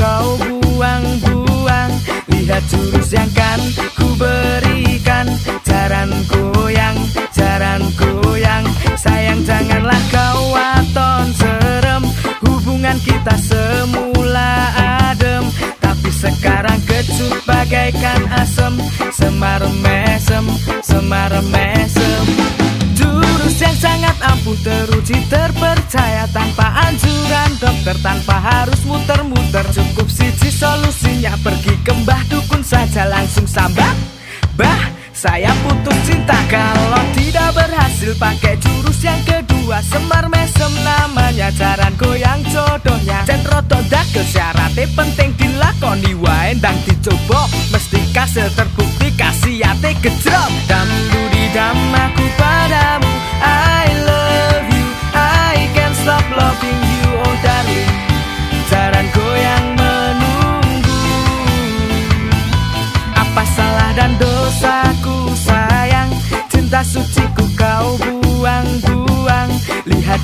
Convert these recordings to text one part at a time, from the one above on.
kau buang-buang. Lihat jurus yang kan ku berikan. Jaran goyang, jaran goyang. Sayang janganlah kau waton serem. Hubungan kita semula adem. Tapi sekarang kecut bagaikan asem. Semar mesem, semar mesem. Jurus yang sangat ampuh teruji terpercaya tanpa anjuran dokter tanpa harus muter-muter. Cukup siji solusinya pergi ke mbah dukun saja langsung sambat Bah saya putus cinta kalau tidak berhasil pakai jurus yang kedua. Semar mesem namanya jaran goyang jodohnya. Centro dagel syaratnya penting dilakoni. Wae Ndang dicoba mesti kasil terbukti kasih ate gejrot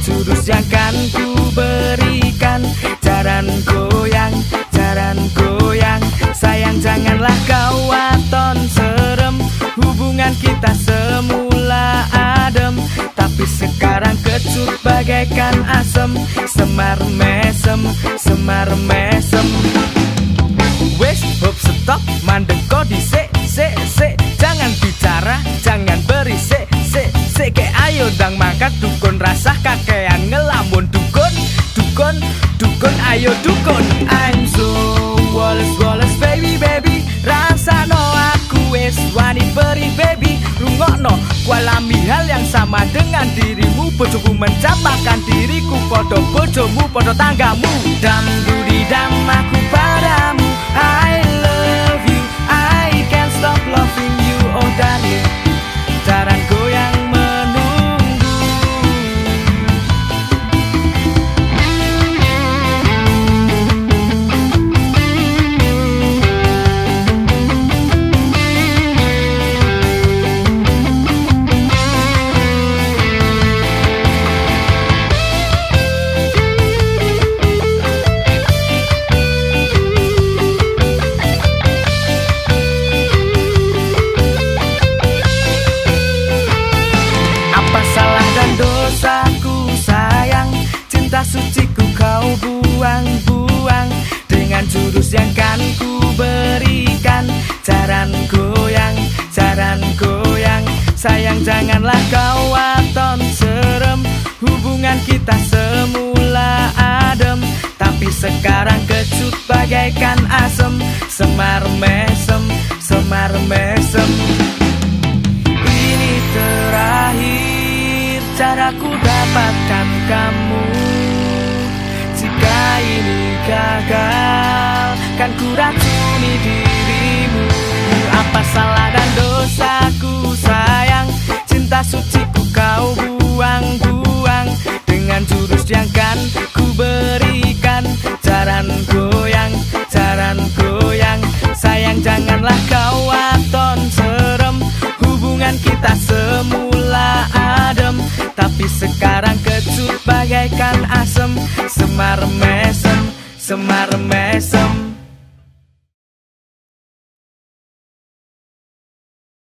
jurus yang kan ku berikan. Jaran goyang, jaran goyang. Sayang janganlah kau waton serem. Hubungan kita semula adem. Tapi sekarang kecut bagaikan asem. Semar mesem, semar mesem. Wes, hop stop, mandek kodi se, se, se Jangan bicara, jangan beri se, se, se Ke ayo dang makan dukun rasa kakean ngelamun dukun, dukun, dukun ayo dukun. I'm so Wallace, Wallace baby, baby Rasa no aku wes wani beri baby. Rungokno, kualami hal yang sama dengan dirimu Bojoku mencapakan diriku Podo bojomu, podo tanggamu. Dam duri dam aku buang-buang Dengan jurus yang kan ku berikan. Jaran goyang, jaran goyang Sayang janganlah kau waton serem. Hubungan kita semula adem Tapi sekarang kecut bagaikan asem. Semar mesem, semar mesem. Ini terakhir caraku dapatkan kamu ini gagal Kan ku racuni dirimu. Apa salah dan dosaku sayang? Cinta suciku kau buang-buang. Dengan jurus yang kan ku berikan Jaran goyang, jaran goyang. Sayang janganlah kau waton semar mesem semar mesem